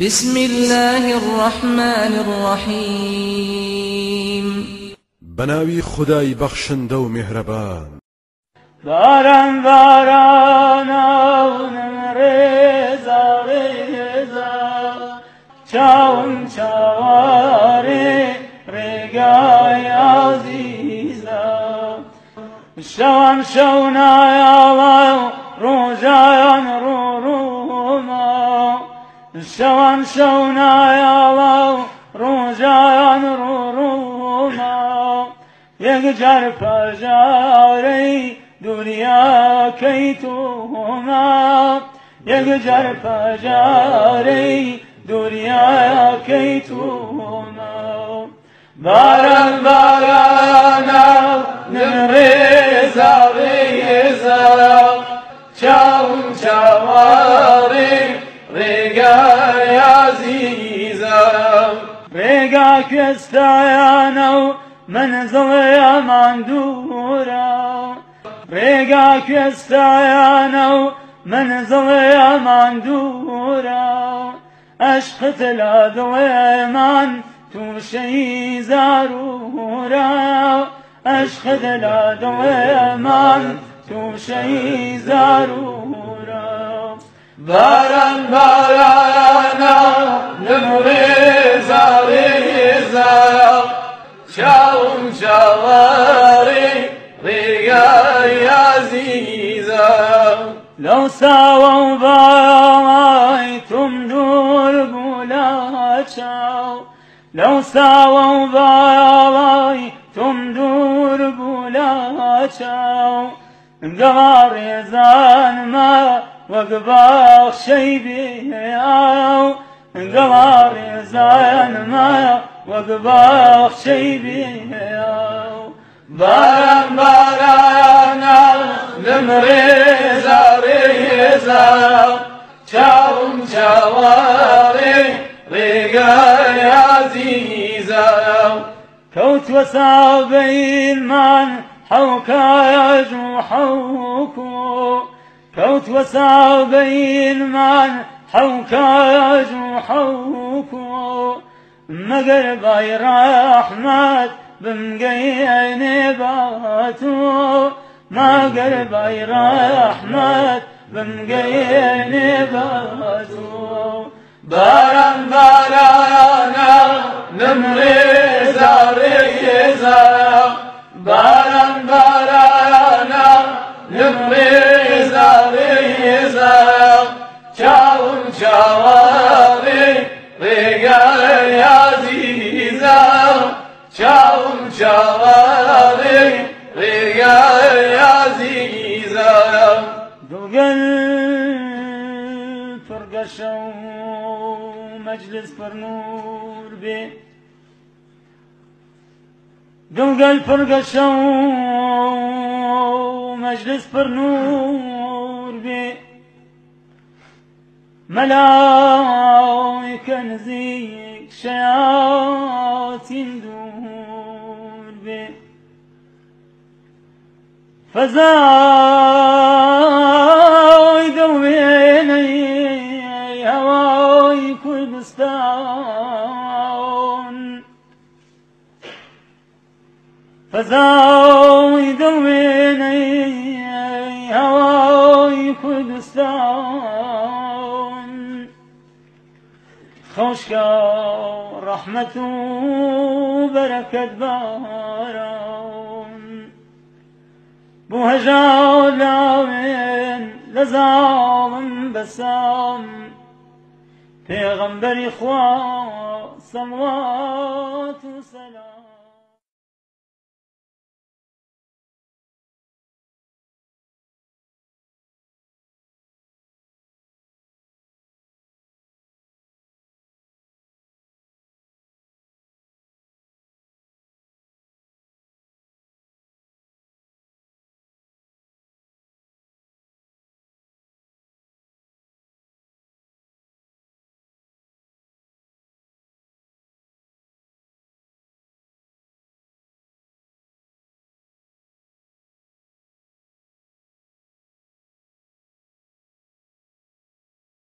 بسم الله الرحمن الرحيم. بناوي خداي بخشن دو مهربان. باران باران آونم رزا رزا چاوم چاواری رگای عزیزا. شوم شونای آوای شوم شونای آوای روزایان رو روما یک جر پجاری دنیا کیتوما یک جر پجاری دنیا کیتوما ریگا کستایانو منزل أمان دورا ریگا کستایانو منزل أمان دورا عشق تلادو أمان تو شی زارورا أمان تو شی زارورا باران باران نمری لو ساووا بايتم دور بولاتشاو لو ساووا بايتم دور بولاتشاو قمر يزان ما وقباخ شي بيهاو قمر يزان ما وقباخ شي بيهاو باران باران نمريزا ريزا شاوم شواري ريقاي عزيزا كوت وسابين من حوكا يجو حوكو كوت وسابين من حوكا يجو حوكو مگر بای رحمت بمگین باتو. مگر بای رحمت بمگین باتو باران باران نمریزا مجلس نور به گنگل پر گشو مجلس پر نور به ملائک نزیک شیاطین دور به فضا هواي كل بستان فزايد ويني هواي كل بستان خوشكا رحمة بركة باران. بوهجا لاوين لزام بسام پیغمبر خوا صلوات و سلام.